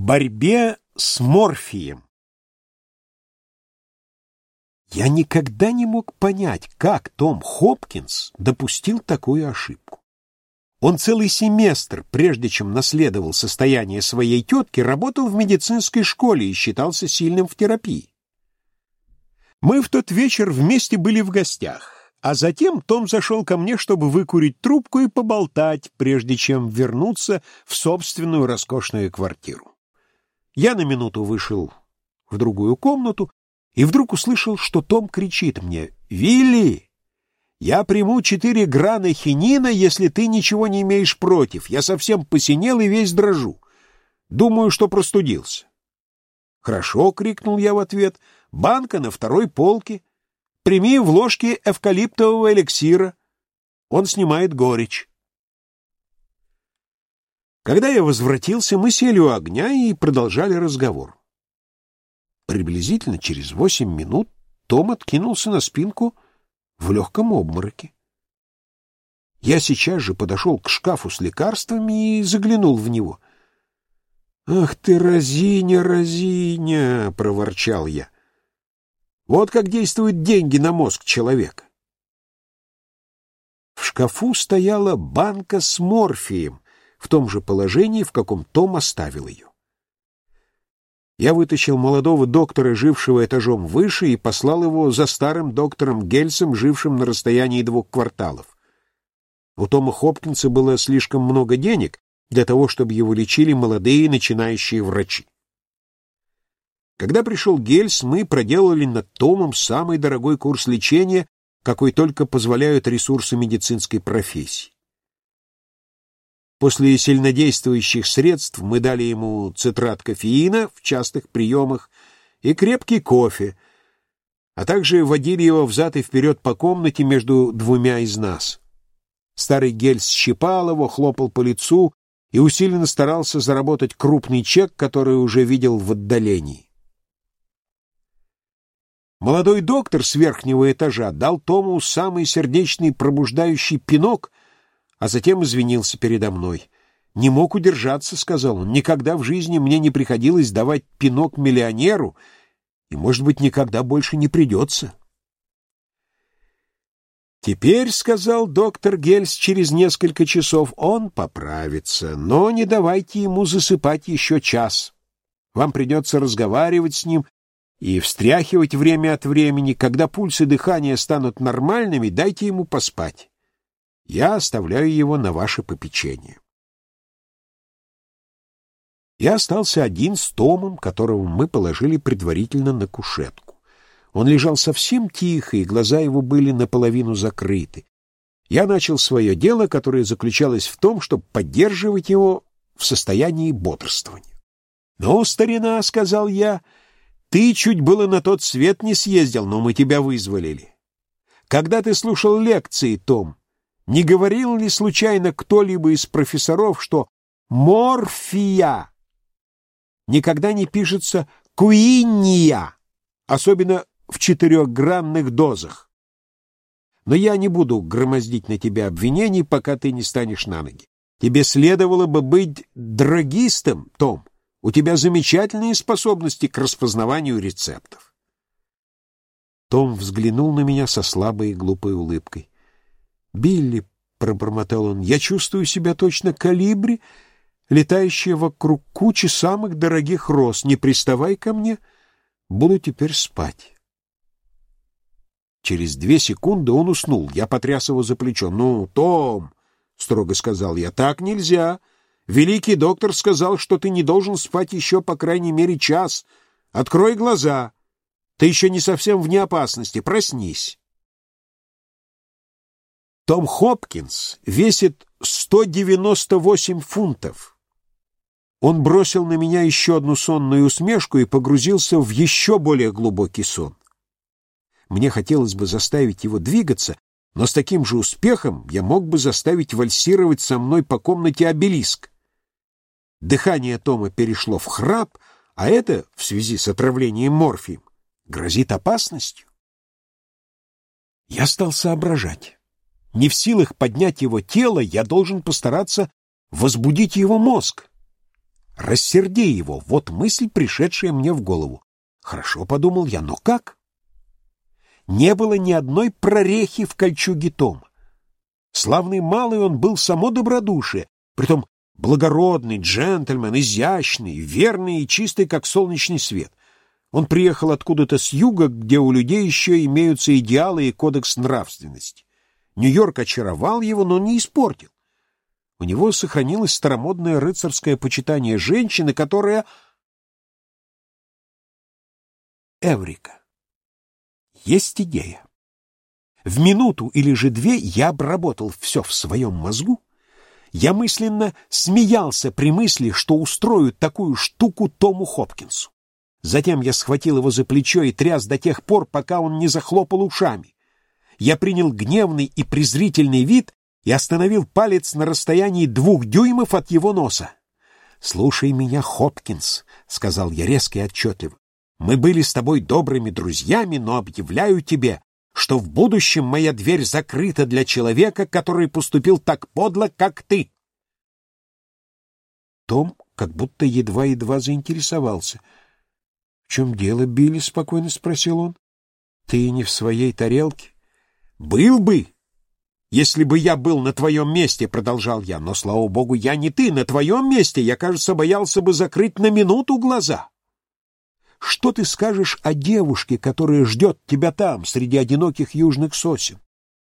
борьбе с морфием. Я никогда не мог понять, как Том Хопкинс допустил такую ошибку. Он целый семестр, прежде чем наследовал состояние своей тетки, работал в медицинской школе и считался сильным в терапии. Мы в тот вечер вместе были в гостях, а затем Том зашел ко мне, чтобы выкурить трубку и поболтать, прежде чем вернуться в собственную роскошную квартиру. Я на минуту вышел в другую комнату и вдруг услышал, что Том кричит мне «Вилли, я приму четыре грана хинина, если ты ничего не имеешь против. Я совсем посинел и весь дрожу. Думаю, что простудился». «Хорошо», — крикнул я в ответ, — «банка на второй полке. Прими в ложке эвкалиптового эликсира. Он снимает горечь». Когда я возвратился, мы сели у огня и продолжали разговор. Приблизительно через восемь минут Том откинулся на спинку в легком обмороке. Я сейчас же подошел к шкафу с лекарствами и заглянул в него. «Ах ты, разиня, разиня!» — проворчал я. «Вот как действуют деньги на мозг человека!» В шкафу стояла банка с морфием в том же положении, в каком Том оставил ее. Я вытащил молодого доктора, жившего этажом выше, и послал его за старым доктором Гельсом, жившим на расстоянии двух кварталов. У Тома Хопкинса было слишком много денег для того, чтобы его лечили молодые начинающие врачи. Когда пришел Гельс, мы проделали над Томом самый дорогой курс лечения, какой только позволяют ресурсы медицинской профессии. После сильнодействующих средств мы дали ему цитрат кофеина в частых приемах и крепкий кофе, а также водили его взад и вперед по комнате между двумя из нас. Старый гель щипал его, хлопал по лицу и усиленно старался заработать крупный чек, который уже видел в отдалении. Молодой доктор с верхнего этажа дал Тому самый сердечный пробуждающий пинок — а затем извинился передо мной. «Не мог удержаться», — сказал он. «Никогда в жизни мне не приходилось давать пинок миллионеру, и, может быть, никогда больше не придется». «Теперь, — сказал доктор Гельс через несколько часов, — он поправится, но не давайте ему засыпать еще час. Вам придется разговаривать с ним и встряхивать время от времени. Когда пульс и дыхание станут нормальными, дайте ему поспать. Я оставляю его на ваше попечение. Я остался один с Томом, которого мы положили предварительно на кушетку. Он лежал совсем тихо, и глаза его были наполовину закрыты. Я начал свое дело, которое заключалось в том, чтобы поддерживать его в состоянии бодрствования. «Ну, старина», — сказал я, — «ты чуть было на тот свет не съездил, но мы тебя вызволили. Когда ты слушал лекции, Том, не говорил ли случайно кто-либо из профессоров, что морфия никогда не пишется куинния, особенно в четырехгранных дозах? Но я не буду громоздить на тебя обвинений, пока ты не станешь на ноги. Тебе следовало бы быть драгистом, Том. У тебя замечательные способности к распознаванию рецептов. Том взглянул на меня со слабой и глупой улыбкой. «Билли», — пробормотал он, — «я чувствую себя точно калибри, летающая вокруг кучи самых дорогих роз. Не приставай ко мне, буду теперь спать». Через две секунды он уснул. Я потряс его за плечо. «Ну, Том!» — строго сказал я. «Так нельзя. Великий доктор сказал, что ты не должен спать еще по крайней мере час. Открой глаза. Ты еще не совсем вне опасности. Проснись». Том Хопкинс весит 198 фунтов. Он бросил на меня еще одну сонную усмешку и погрузился в еще более глубокий сон. Мне хотелось бы заставить его двигаться, но с таким же успехом я мог бы заставить вальсировать со мной по комнате обелиск. Дыхание Тома перешло в храп, а это, в связи с отравлением морфием, грозит опасностью. Я стал соображать. Не в силах поднять его тело, я должен постараться возбудить его мозг. Рассерди его, вот мысль, пришедшая мне в голову. Хорошо, подумал я, но как? Не было ни одной прорехи в кольчуге Тома. Славный малый он был само добродушие, притом благородный, джентльмен, изящный, верный и чистый, как солнечный свет. Он приехал откуда-то с юга, где у людей еще имеются идеалы и кодекс нравственности. Нью-Йорк очаровал его, но не испортил. У него сохранилось старомодное рыцарское почитание женщины, которая... Эврика. Есть идея. В минуту или же две я обработал все в своем мозгу. Я мысленно смеялся при мысли, что устрою такую штуку Тому Хопкинсу. Затем я схватил его за плечо и тряс до тех пор, пока он не захлопал ушами. Я принял гневный и презрительный вид и остановил палец на расстоянии двух дюймов от его носа. «Слушай меня, Хопкинс», — сказал я резко и отчетливо. «Мы были с тобой добрыми друзьями, но объявляю тебе, что в будущем моя дверь закрыта для человека, который поступил так подло, как ты». Том как будто едва-едва заинтересовался. «В чем дело, Билли?» — спокойно спросил он. «Ты не в своей тарелке?» «Был бы, если бы я был на твоем месте», — продолжал я, «но, слава богу, я не ты. На твоем месте я, кажется, боялся бы закрыть на минуту глаза». Что ты скажешь о девушке, которая ждет тебя там, среди одиноких южных сосен?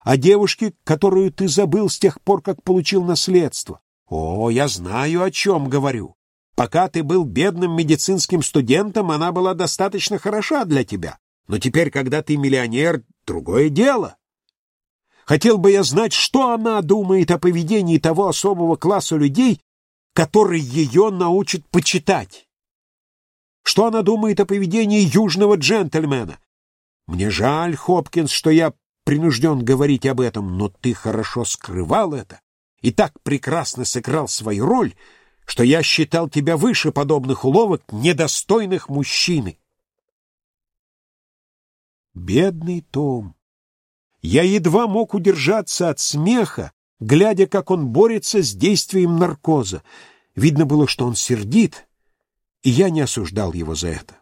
О девушке, которую ты забыл с тех пор, как получил наследство? О, я знаю, о чем говорю. Пока ты был бедным медицинским студентом, она была достаточно хороша для тебя. Но теперь, когда ты миллионер, другое дело. Хотел бы я знать, что она думает о поведении того особого класса людей, который ее научит почитать. Что она думает о поведении южного джентльмена? Мне жаль, Хопкинс, что я принужден говорить об этом, но ты хорошо скрывал это и так прекрасно сыграл свою роль, что я считал тебя выше подобных уловок, недостойных мужчины. Бедный Том! Я едва мог удержаться от смеха, глядя, как он борется с действием наркоза. Видно было, что он сердит, и я не осуждал его за это.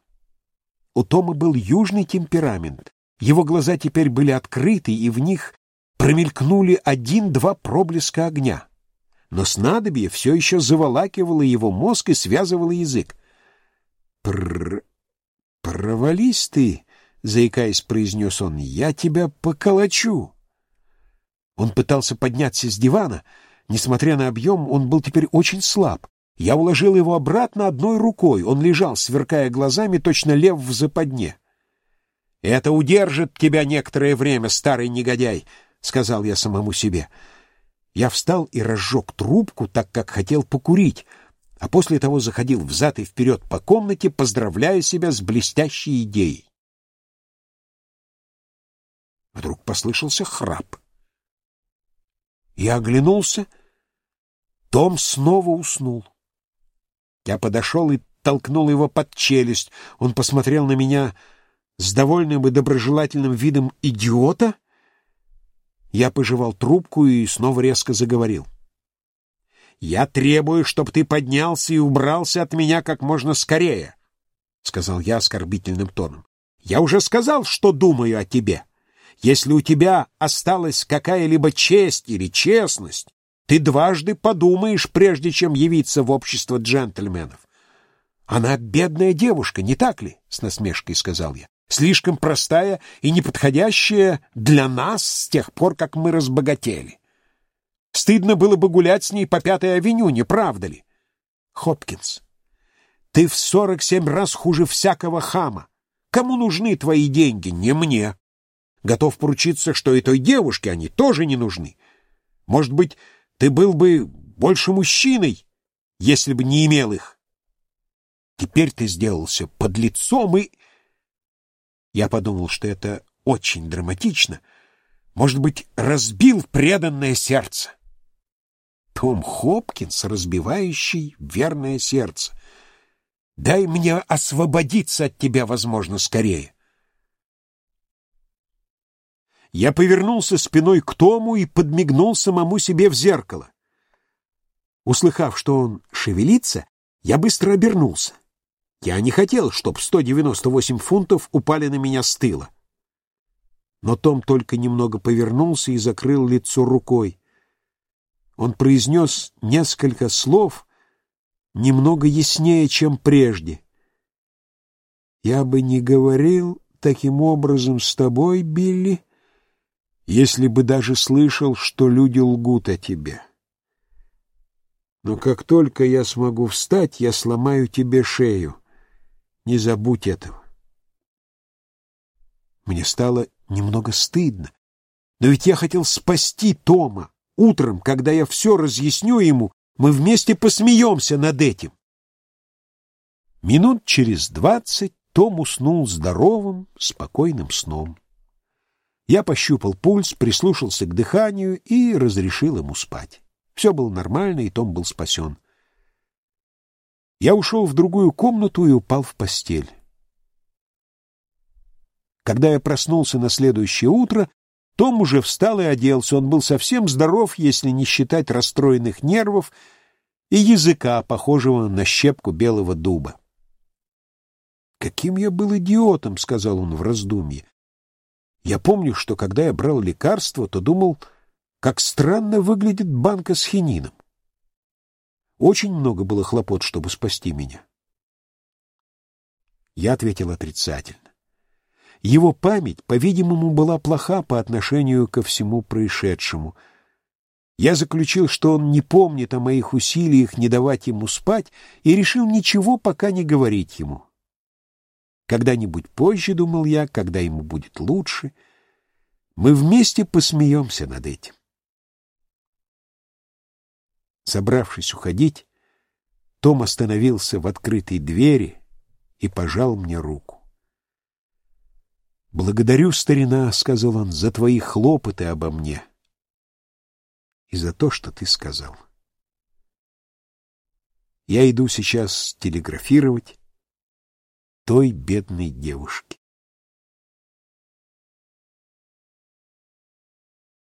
У Тома был южный темперамент. Его глаза теперь были открыты, и в них промелькнули один-два проблеска огня. Но снадобье все еще заволакивало его мозг и связывало язык. «Пр... провались ты!» — заикаясь, произнес он, — «я тебя поколочу». Он пытался подняться с дивана. Несмотря на объем, он был теперь очень слаб. Я уложил его обратно одной рукой. Он лежал, сверкая глазами, точно лев в западне. «Это удержит тебя некоторое время, старый негодяй», — сказал я самому себе. Я встал и разжег трубку, так как хотел покурить, а после того заходил взад и вперед по комнате, поздравляя себя с блестящей идеей. Вдруг послышался храп. Я оглянулся. Том снова уснул. Я подошел и толкнул его под челюсть. Он посмотрел на меня с довольным и доброжелательным видом идиота. Я пожевал трубку и снова резко заговорил. «Я требую, чтобы ты поднялся и убрался от меня как можно скорее», — сказал я оскорбительным тоном. «Я уже сказал, что думаю о тебе». Если у тебя осталась какая-либо честь или честность, ты дважды подумаешь, прежде чем явиться в общество джентльменов. Она бедная девушка, не так ли? — с насмешкой сказал я. Слишком простая и неподходящая для нас с тех пор, как мы разбогатели. Стыдно было бы гулять с ней по Пятой авеню, не правда ли? Хопкинс, ты в сорок семь раз хуже всякого хама. Кому нужны твои деньги? Не мне. Готов поручиться, что и той девушке они тоже не нужны. Может быть, ты был бы больше мужчиной, если бы не имел их. Теперь ты сделался под лицом и... Я подумал, что это очень драматично. Может быть, разбил преданное сердце. Том Хопкинс, разбивающий верное сердце. Дай мне освободиться от тебя, возможно, скорее. Я повернулся спиной к Тому и подмигнул самому себе в зеркало. Услыхав, что он шевелится, Я быстро обернулся. Я не хотел, чтобы 198 фунтов упали на меня с тыла. Но Том только немного повернулся и закрыл лицо рукой. Он произнес несколько слов немного яснее, чем прежде. «Я бы не говорил таким образом с тобой, Билли, если бы даже слышал, что люди лгут о тебе. Но как только я смогу встать, я сломаю тебе шею. Не забудь этого». Мне стало немного стыдно. Но ведь я хотел спасти Тома. Утром, когда я все разъясню ему, мы вместе посмеемся над этим. Минут через двадцать том уснул здоровым, спокойным сном. Я пощупал пульс, прислушался к дыханию и разрешил ему спать. Все было нормально, и Том был спасен. Я ушел в другую комнату и упал в постель. Когда я проснулся на следующее утро, том уже встал и оделся. Он был совсем здоров, если не считать расстроенных нервов и языка, похожего на щепку белого дуба. «Каким я был идиотом!» — сказал он в раздумье. «Я помню, что когда я брал лекарство, то думал, как странно выглядит банка с хинином. Очень много было хлопот, чтобы спасти меня». Я ответил отрицательно. Его память, по-видимому, была плоха по отношению ко всему происшедшему. Я заключил, что он не помнит о моих усилиях не давать ему спать, и решил ничего пока не говорить ему. Когда-нибудь позже, думал я, когда ему будет лучше, мы вместе посмеемся над этим. Собравшись уходить, том остановился в открытой двери и пожал мне руку. «Благодарю, старина, — сказал он, — за твои хлопоты обо мне и за то, что ты сказал. Я иду сейчас телеграфировать той бедной девушке.